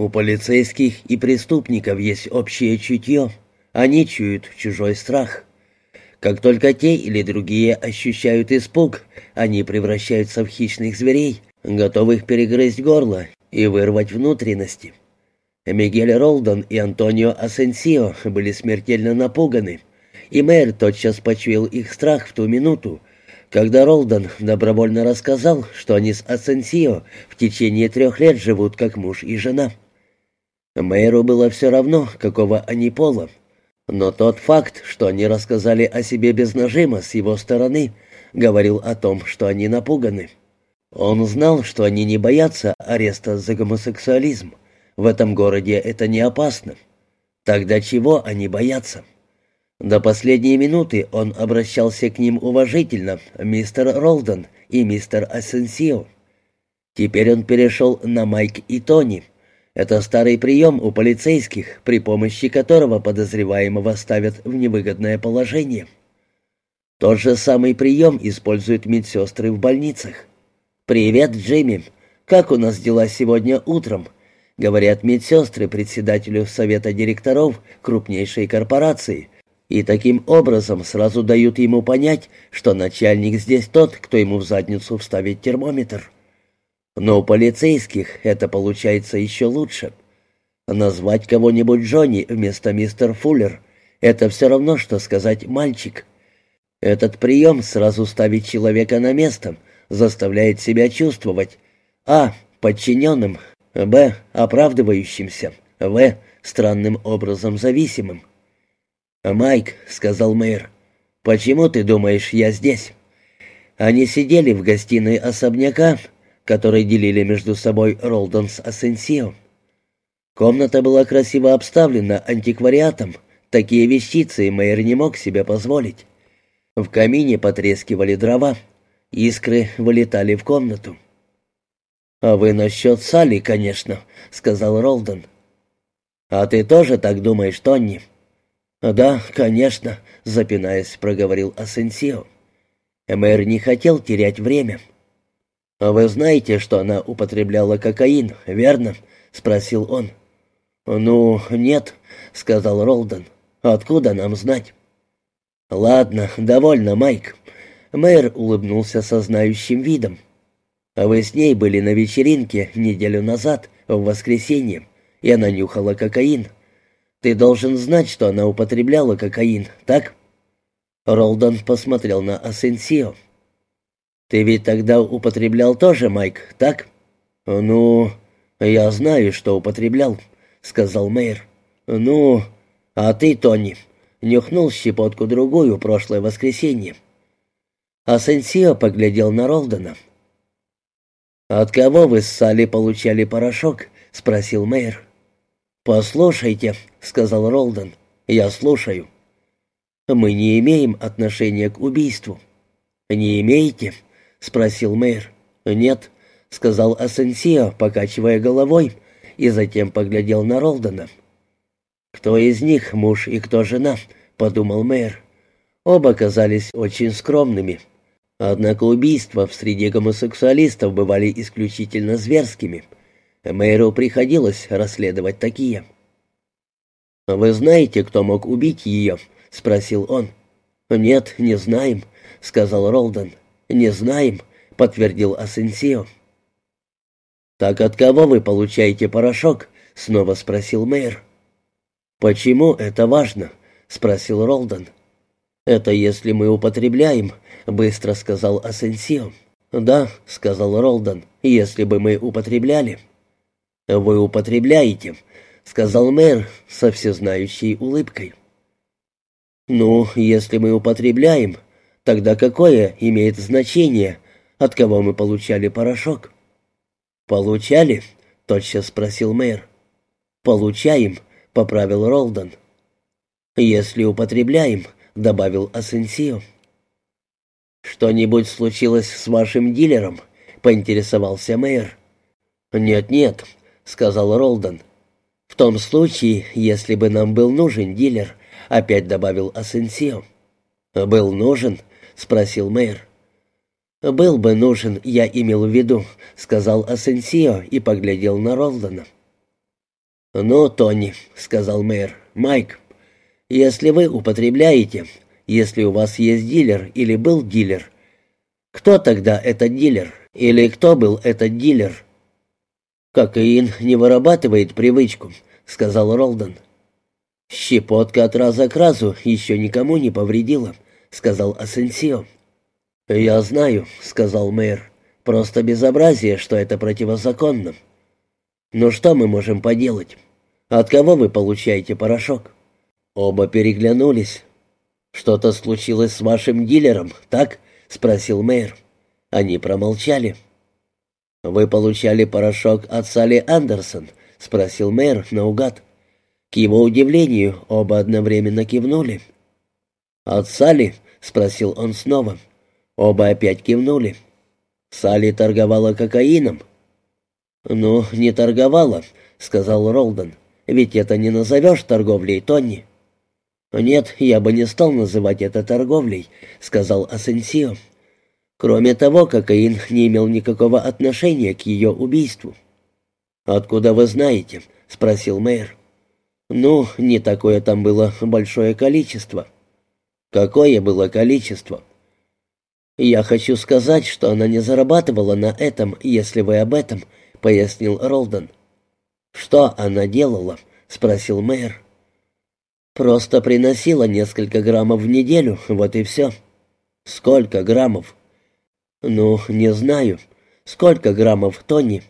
У полицейских и преступников есть общее чутье. Они чуют чужой страх. Как только те или другие ощущают испуг, они превращаются в хищных зверей, готовых перегрызть горло и вырвать внутренности. Мигель Ролдон и Антонио Асенсио были смертельно напуганы, и мэр тотчас почуял их страх в ту минуту, когда Ролдон добровольно рассказал, что они с Асенсио в течение трех лет живут как муж и жена. Мэру было все равно, какого они пола, но тот факт, что они рассказали о себе без нажима с его стороны, говорил о том, что они напуганы. Он знал, что они не боятся ареста за гомосексуализм. В этом городе это не опасно. Тогда чего они боятся? До последней минуты он обращался к ним уважительно, мистер Ролден и мистер Асенсио. Теперь он перешел на Майк и Тони. Это старый прием у полицейских, при помощи которого подозреваемого ставят в невыгодное положение. Тот же самый прием используют медсестры в больницах. «Привет, Джимми. Как у нас дела сегодня утром?» говорят медсестры председателю совета директоров крупнейшей корпорации – и таким образом сразу дают ему понять, что начальник здесь тот, кто ему в задницу вставит термометр. Но у полицейских это получается еще лучше. Назвать кого-нибудь Джонни вместо мистер Фуллер — это все равно, что сказать «мальчик». Этот прием сразу ставит человека на место, заставляет себя чувствовать а. подчиненным, б. оправдывающимся, в. странным образом зависимым. «Майк», — сказал мэр, — «почему ты думаешь, я здесь?» Они сидели в гостиной особняка, который делили между собой Ролдон с Асенсио. Комната была красиво обставлена антиквариатом, такие вещицы мэр не мог себе позволить. В камине потрескивали дрова, искры вылетали в комнату. «А вы насчет Салли, конечно», — сказал Ролдон. «А ты тоже так думаешь, Тонни?» «Да, конечно», — запинаясь, проговорил Асенсио. Мэр не хотел терять время. «А вы знаете, что она употребляла кокаин, верно?» — спросил он. «Ну, нет», — сказал Ролдон. «Откуда нам знать?» «Ладно, довольно, Майк». Мэр улыбнулся со знающим видом. «А вы с ней были на вечеринке неделю назад, в воскресенье, и она нюхала кокаин». Ты должен знать, что она употребляла кокаин, так?» Ролдон посмотрел на Асенсио. «Ты ведь тогда употреблял тоже, Майк, так?» «Ну, я знаю, что употреблял», — сказал мэр. «Ну, а ты, Тони, нюхнул щепотку-другую прошлое воскресенье». Асенсио поглядел на Ролдона. «От кого вы с Салли получали порошок?» — спросил мэр. «Послушайте», — сказал Ролден, — «я слушаю». «Мы не имеем отношения к убийству». «Не имеете?» — спросил мэр. «Нет», — сказал Асенсио, покачивая головой, и затем поглядел на Ролдена. «Кто из них муж и кто жена?» — подумал мэр. Оба казались очень скромными. Однако убийства в среде гомосексуалистов бывали исключительно зверскими — Мэру приходилось расследовать такие. «Вы знаете, кто мог убить ее?» — спросил он. «Нет, не знаем», — сказал Ролден. «Не знаем», — подтвердил Асенсио. «Так от кого вы получаете порошок?» — снова спросил мэр. «Почему это важно?» — спросил Ролден. «Это если мы употребляем», — быстро сказал Асенсио. «Да», — сказал Ролден, — «если бы мы употребляли». «Вы употребляете», — сказал мэр со всезнающей улыбкой. «Ну, если мы употребляем, тогда какое имеет значение, от кого мы получали порошок?» «Получали?» — тотчас спросил мэр. «Получаем», — поправил Ролдон. «Если употребляем», — добавил Асенсио. «Что-нибудь случилось с вашим дилером?» — поинтересовался мэр. «Нет-нет», сказал Ролден. «В том случае, если бы нам был нужен дилер», — опять добавил Асенсио. «Был нужен?» — спросил мэр. «Был бы нужен, я имел в виду», — сказал Асенсио и поглядел на Ролдена. «Ну, Тони», — сказал мэр, — «Майк, если вы употребляете, если у вас есть дилер или был дилер, кто тогда этот дилер? Или кто был этот дилер?» «Кокаин не вырабатывает привычку», — сказал Ролден. «Щепотка от раза к разу еще никому не повредила», — сказал Асенсио. «Я знаю», — сказал мэр. «Просто безобразие, что это противозаконно». «Ну что мы можем поделать? От кого вы получаете порошок?» Оба переглянулись. «Что-то случилось с вашим дилером, так?» — спросил мэр. Они промолчали. «Вы получали порошок от Салли Андерсон?» — спросил мэр наугад. К его удивлению, оба одновременно кивнули. «От Салли?» — спросил он снова. Оба опять кивнули. «Салли торговала кокаином?» «Ну, не торговала», — сказал Ролден. «Ведь это не назовешь торговлей, Тони». «Нет, я бы не стал называть это торговлей», — сказал Асенсио. Кроме того, кокаин не имел никакого отношения к ее убийству. «Откуда вы знаете?» — спросил мэр. «Ну, не такое там было большое количество». «Какое было количество?» «Я хочу сказать, что она не зарабатывала на этом, если вы об этом», — пояснил Ролден. «Что она делала?» — спросил мэр. «Просто приносила несколько граммов в неделю, вот и все». «Сколько граммов?» «Ну, не знаю. Сколько граммов, Тони?»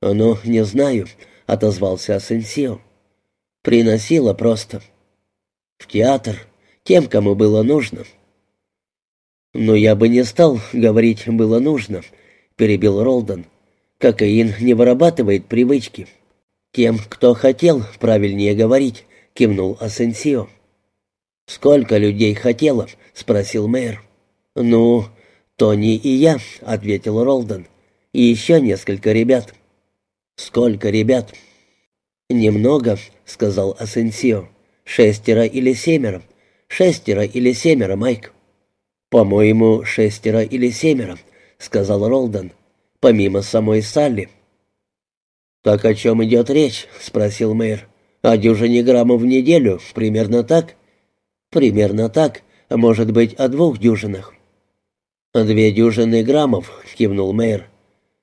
«Ну, не знаю», — отозвался Асенсио. «Приносила просто». «В театр, тем, кому было нужно». «Но я бы не стал говорить «было нужно», — перебил Ролден. «Кокаин не вырабатывает привычки». «Тем, кто хотел, правильнее говорить», — кивнул Асенсио. «Сколько людей хотело?» — спросил мэр. «Ну, «Тони и я», — ответил Ролден. «И еще несколько ребят». «Сколько ребят?» «Немного», — сказал Асенсио. «Шестеро или семеро. Шестеро или семеро, Майк». «По-моему, шестеро или семеро», — сказал Ролден. «Помимо самой Салли». «Так о чем идет речь?» — спросил мэр. «О дюжине граммов в неделю, примерно так?» «Примерно так. Может быть, о двух дюжинах». «Две дюжины граммов», — кивнул мэр.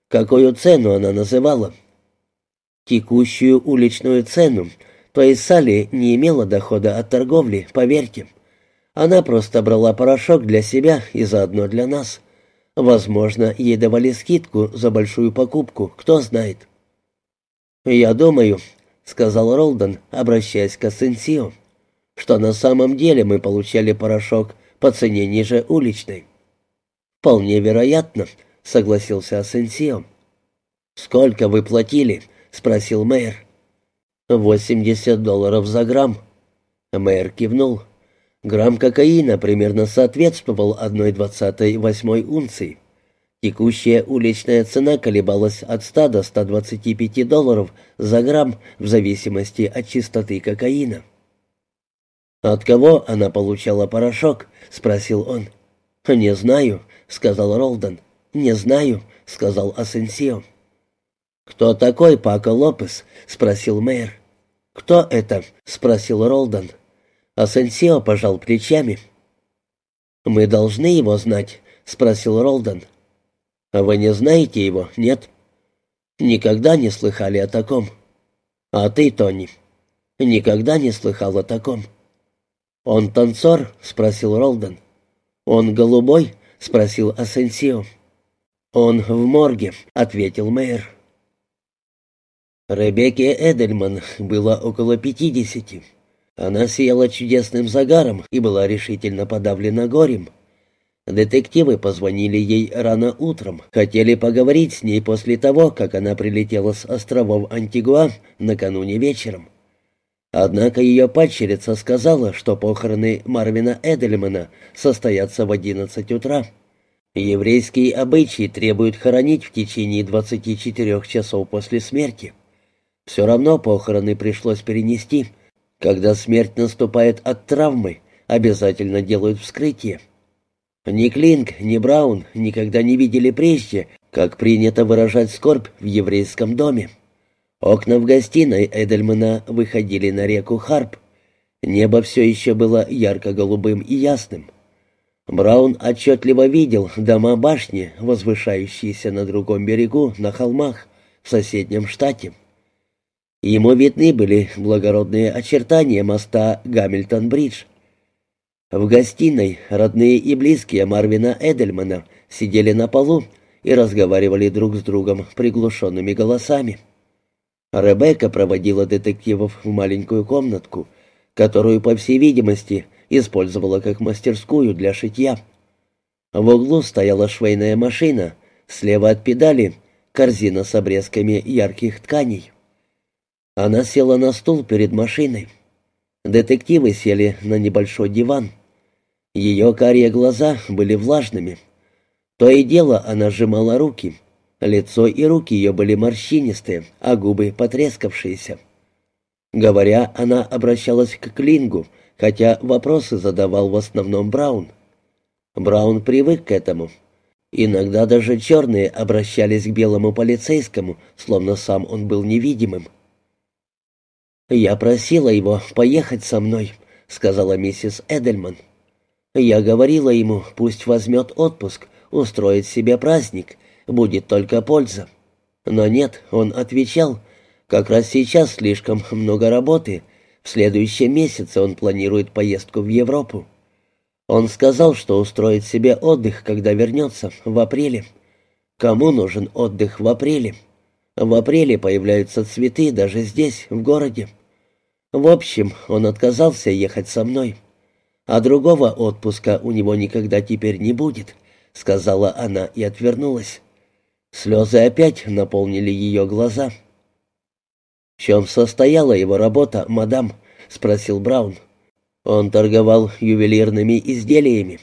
«Какую цену она называла?» «Текущую уличную цену. То есть Салли не имела дохода от торговли, поверьте. Она просто брала порошок для себя и заодно для нас. Возможно, ей давали скидку за большую покупку, кто знает». «Я думаю», — сказал Ролден, обращаясь к Асенсио, «что на самом деле мы получали порошок по цене ниже уличной». «Вполне вероятно», — согласился Асенсио. «Сколько вы платили?» — спросил мэр. «Восемьдесят долларов за грамм». Мэр кивнул. Грамм кокаина примерно соответствовал одной двадцатой восьмой унции. Текущая уличная цена колебалась от 100 до 125 долларов за грамм в зависимости от чистоты кокаина. «От кого она получала порошок?» — спросил он. «Не знаю сказал Ролден. «Не знаю», — сказал Асенсио. «Кто такой Пако Лопес?» — спросил мэр. «Кто это?» — спросил Ролден. Асенсио пожал плечами. «Мы должны его знать?» — спросил Ролден. «А вы не знаете его, нет?» «Никогда не слыхали о таком». «А ты, Тони?» «Никогда не слыхал о таком». «Он танцор?» — спросил Ролден. «Он голубой?» — спросил Асенсио. «Он в морге», — ответил мэр. Ребекке Эдельман было около пятидесяти. Она сияла чудесным загаром и была решительно подавлена горем. Детективы позвонили ей рано утром, хотели поговорить с ней после того, как она прилетела с островов Антигуа накануне вечером. Однако ее падчерица сказала, что похороны Марвина Эдельмана состоятся в одиннадцать утра. Еврейские обычаи требуют хоронить в течение 24 часов после смерти. Все равно похороны пришлось перенести. Когда смерть наступает от травмы, обязательно делают вскрытие. Ни Клинк, ни Браун никогда не видели прежде, как принято выражать скорбь в еврейском доме. Окна в гостиной Эдельмана выходили на реку Харп. Небо все еще было ярко-голубым и ясным. Браун отчетливо видел дома башни, возвышающиеся на другом берегу, на холмах, в соседнем штате. Ему видны были благородные очертания моста Гамильтон-Бридж. В гостиной родные и близкие Марвина Эдельмана сидели на полу и разговаривали друг с другом приглушенными голосами. Ребекка проводила детективов в маленькую комнатку, которую, по всей видимости, использовала как мастерскую для шитья. В углу стояла швейная машина, слева от педали — корзина с обрезками ярких тканей. Она села на стул перед машиной. Детективы сели на небольшой диван. Ее карие глаза были влажными. То и дело она сжимала руки. Лицо и руки ее были морщинистые, а губы потрескавшиеся. Говоря, она обращалась к Клингу, хотя вопросы задавал в основном Браун. Браун привык к этому. Иногда даже черные обращались к белому полицейскому, словно сам он был невидимым. «Я просила его поехать со мной», — сказала миссис Эдельман. «Я говорила ему, пусть возьмет отпуск, устроит себе праздник, будет только польза». Но нет, он отвечал, как раз сейчас слишком много работы, в следующем месяце он планирует поездку в Европу. Он сказал, что устроит себе отдых, когда вернется, в апреле. Кому нужен отдых в апреле? В апреле появляются цветы даже здесь, в городе. В общем, он отказался ехать со мной. А другого отпуска у него никогда теперь не будет, сказала она и отвернулась. Слезы опять наполнили ее глаза. «В чем состояла его работа, мадам?» — спросил Браун. «Он торговал ювелирными изделиями».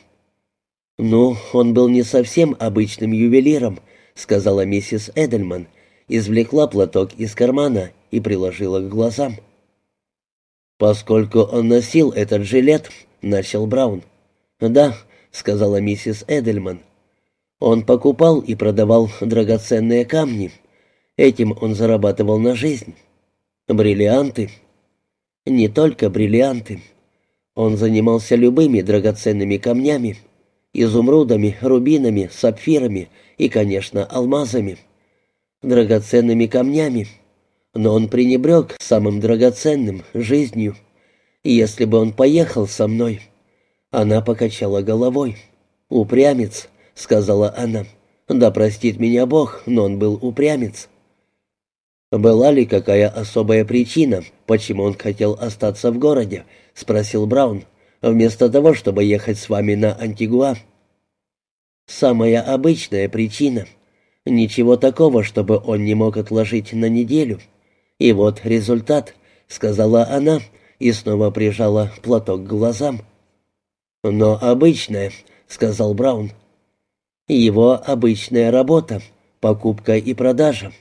«Ну, он был не совсем обычным ювелиром», — сказала миссис Эдельман, извлекла платок из кармана и приложила к глазам. «Поскольку он носил этот жилет», — начал Браун. «Да», — сказала миссис Эдельман. «Он покупал и продавал драгоценные камни. Этим он зарабатывал на жизнь. Бриллианты. Не только бриллианты. Он занимался любыми драгоценными камнями. Изумрудами, рубинами, сапфирами и, конечно, алмазами. Драгоценными камнями — но он пренебрег самым драгоценным — жизнью. И если бы он поехал со мной... Она покачала головой. «Упрямец», — сказала она. «Да простит меня Бог, но он был упрямец». «Была ли какая особая причина, почему он хотел остаться в городе?» — спросил Браун. «Вместо того, чтобы ехать с вами на Антигуа». «Самая обычная причина. Ничего такого, чтобы он не мог отложить на неделю». «И вот результат», — сказала она и снова прижала платок к глазам. «Но обычная», — сказал Браун. «Его обычная работа, покупка и продажа».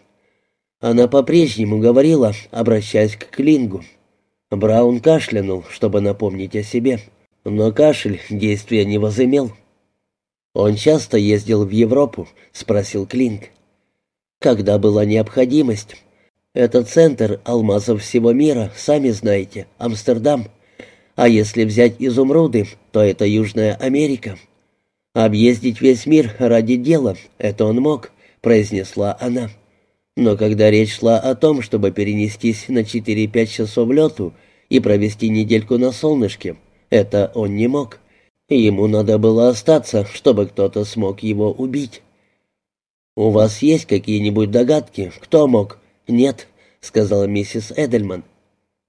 Она по-прежнему говорила, обращаясь к Клингу. Браун кашлянул, чтобы напомнить о себе, но кашель действия не возымел. «Он часто ездил в Европу?» — спросил Клинг. «Когда была необходимость. Это центр алмазов всего мира, сами знаете, Амстердам. А если взять изумруды, то это Южная Америка. Объездить весь мир ради дела, это он мог, произнесла она. Но когда речь шла о том, чтобы перенестись на 4-5 часов лету и провести недельку на солнышке, это он не мог. Ему надо было остаться, чтобы кто-то смог его убить. «У вас есть какие-нибудь догадки, кто мог?» «Нет», — сказала миссис Эдельман.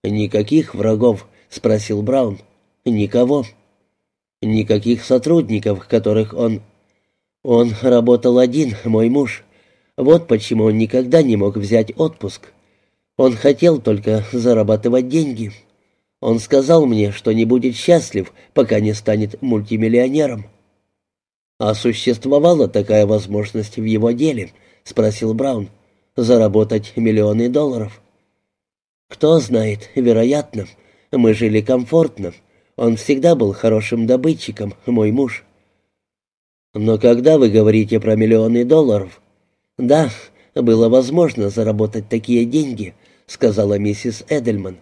«Никаких врагов?» — спросил Браун. «Никого. Никаких сотрудников, которых он...» «Он работал один, мой муж. Вот почему он никогда не мог взять отпуск. Он хотел только зарабатывать деньги. Он сказал мне, что не будет счастлив, пока не станет мультимиллионером». «А существовала такая возможность в его деле?» — спросил Браун заработать миллионы долларов. Кто знает, вероятно. Мы жили комфортно. Он всегда был хорошим добытчиком, мой муж. Но когда вы говорите про миллионы долларов? Да, было возможно заработать такие деньги», — сказала миссис Эдельман.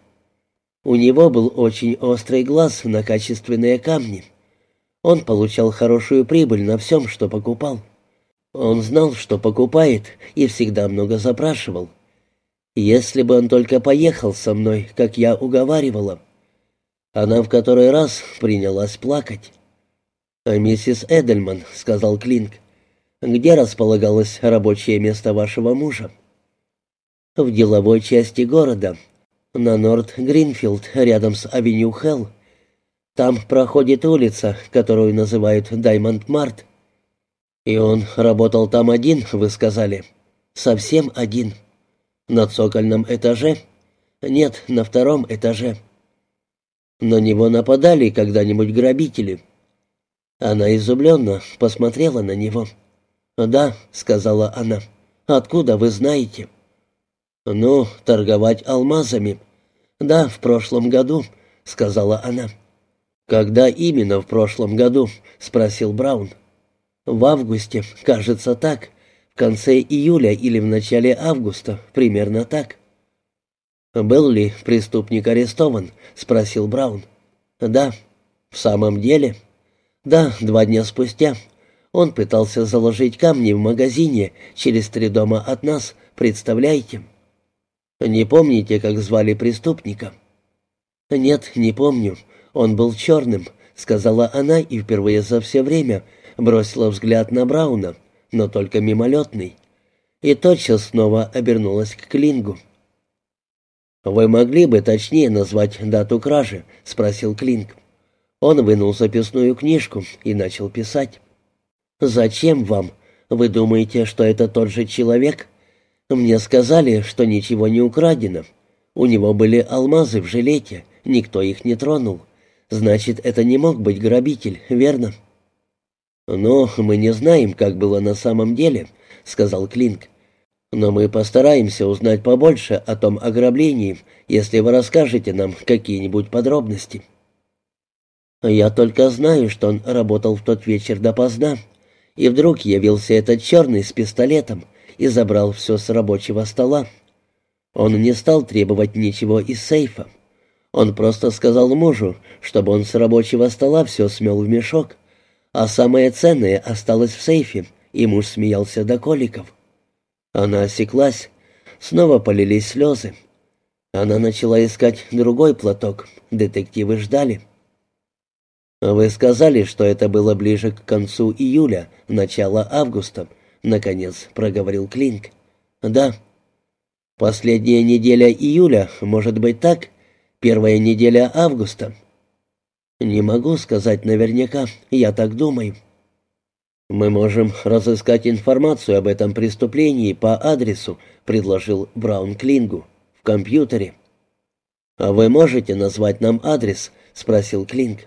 «У него был очень острый глаз на качественные камни. Он получал хорошую прибыль на всем, что покупал. Он знал, что покупает, и всегда много запрашивал. Если бы он только поехал со мной, как я уговаривала». Она в который раз принялась плакать. «А миссис Эдельман», — сказал Клинк, — «где располагалось рабочее место вашего мужа?» «В деловой части города, на Норт-Гринфилд, рядом с авеню Хелл. Там проходит улица, которую называют Даймонд-Март. И он работал там один, вы сказали? Совсем один. На цокольном этаже? Нет, на втором этаже. На него нападали когда-нибудь грабители?» Она изумленно посмотрела на него. «Да», — сказала она, — «откуда вы знаете?» «Ну, торговать алмазами». «Да, в прошлом году», — сказала она. «Когда именно в прошлом году?» — спросил Браун. «В августе, кажется так. В конце июля или в начале августа, примерно так». «Был ли преступник арестован?» — спросил Браун. «Да». «В самом деле?» «Да, два дня спустя. Он пытался заложить камни в магазине через три дома от нас, представляете?» «Не помните, как звали преступника?» «Нет, не помню. Он был черным», — сказала она и впервые за все время бросила взгляд на Брауна, но только мимолетный. И тотчас снова обернулась к Клингу. «Вы могли бы точнее назвать дату кражи?» — спросил Клинк. Он вынул записную книжку и начал писать. «Зачем вам? Вы думаете, что это тот же человек? Мне сказали, что ничего не украдено. У него были алмазы в жилете, никто их не тронул. Значит, это не мог быть грабитель, верно?» «Но мы не знаем, как было на самом деле», — сказал Клинк. Но мы постараемся узнать побольше о том ограблении, если вы расскажете нам какие-нибудь подробности. Я только знаю, что он работал в тот вечер допоздна, и вдруг явился этот черный с пистолетом и забрал все с рабочего стола. Он не стал требовать ничего из сейфа. Он просто сказал мужу, чтобы он с рабочего стола все смел в мешок, а самое ценное осталось в сейфе, и муж смеялся до коликов. Она осеклась. Снова полились слезы. Она начала искать другой платок. Детективы ждали. «Вы сказали, что это было ближе к концу июля, начало августа», — наконец проговорил Клинк. «Да». «Последняя неделя июля, может быть так? Первая неделя августа?» «Не могу сказать наверняка, я так думаю». «Мы можем разыскать информацию об этом преступлении по адресу», — предложил Браун Клингу, — «в компьютере». «А вы можете назвать нам адрес?» — спросил Клинг.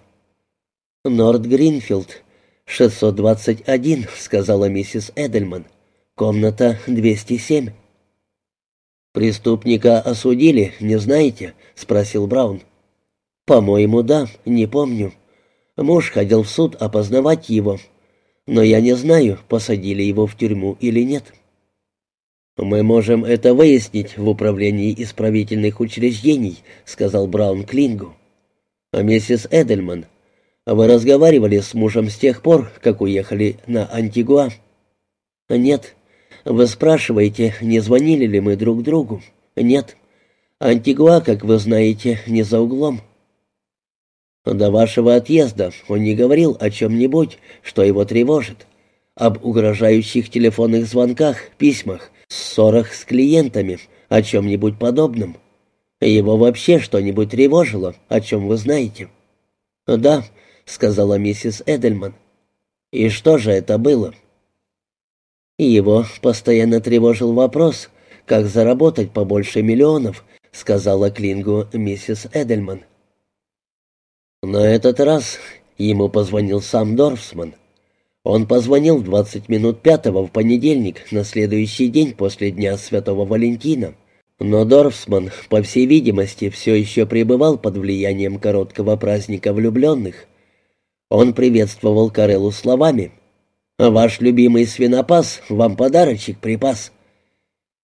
«Норд Гринфилд, 621», — сказала миссис Эдельман. «Комната 207». «Преступника осудили, не знаете?» — спросил Браун. «По-моему, да, не помню. Муж ходил в суд опознавать его, но я не знаю, посадили его в тюрьму или нет. «Мы можем это выяснить в управлении исправительных учреждений», — сказал Браун Клингу. «А миссис Эдельман, вы разговаривали с мужем с тех пор, как уехали на Антигуа?» «Нет. Вы спрашиваете, не звонили ли мы друг другу?» «Нет. Антигуа, как вы знаете, не за углом». До вашего отъезда он не говорил о чем-нибудь, что его тревожит. Об угрожающих телефонных звонках, письмах, ссорах с клиентами, о чем-нибудь подобном. Его вообще что-нибудь тревожило, о чем вы знаете?» «Да», — сказала миссис Эдельман. «И что же это было?» «Его постоянно тревожил вопрос, как заработать побольше миллионов», — сказала Клингу миссис Эдельман. На этот раз ему позвонил сам Дорфсман. Он позвонил в 20 минут пятого в понедельник, на следующий день после Дня Святого Валентина. Но Дорфсман, по всей видимости, все еще пребывал под влиянием короткого праздника влюбленных. Он приветствовал Кареллу словами «Ваш любимый свинопас вам подарочек припас».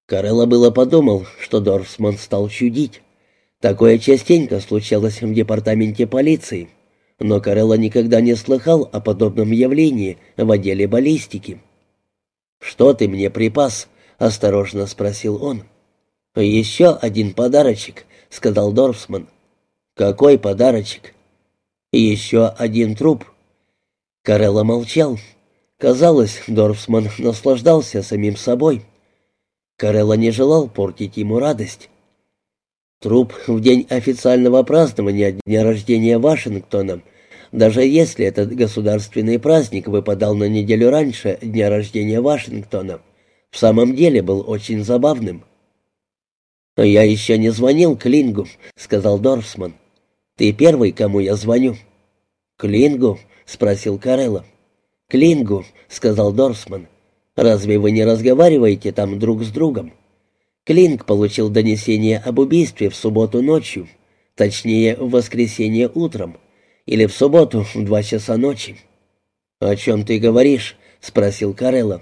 Карелла было подумал, что Дорфсман стал чудить. Такое частенько случалось в департаменте полиции, но Карелла никогда не слыхал о подобном явлении в отделе баллистики. «Что ты мне припас?» — осторожно спросил он. «Еще один подарочек», — сказал Дорфсман. «Какой подарочек?» «Еще один труп». Карелла молчал. Казалось, Дорфсман наслаждался самим собой. Карелла не желал портить ему радость. Труп в день официального празднования дня рождения Вашингтона, даже если этот государственный праздник выпадал на неделю раньше дня рождения Вашингтона, в самом деле был очень забавным. «Я еще не звонил Клингу», — сказал Дорфсман. «Ты первый, кому я звоню». «Клингу?» — спросил Карелла. «Клингу», — сказал Дорфсман. «Разве вы не разговариваете там друг с другом?» Клинк получил донесение об убийстве в субботу ночью, точнее, в воскресенье утром, или в субботу в два часа ночи. «О чем ты говоришь?» — спросил Карелла.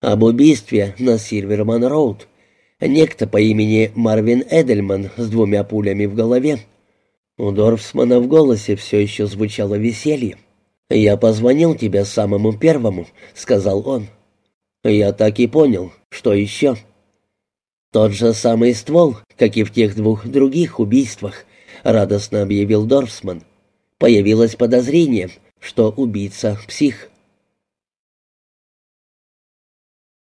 «Об убийстве на Сильверман-Роуд. Некто по имени Марвин Эдельман с двумя пулями в голове». У Дорфсмана в голосе все еще звучало веселье. «Я позвонил тебе самому первому», — сказал он. «Я так и понял. Что еще?» «Тот же самый ствол, как и в тех двух других убийствах», — радостно объявил Дорфсман. «Появилось подозрение, что убийца — псих».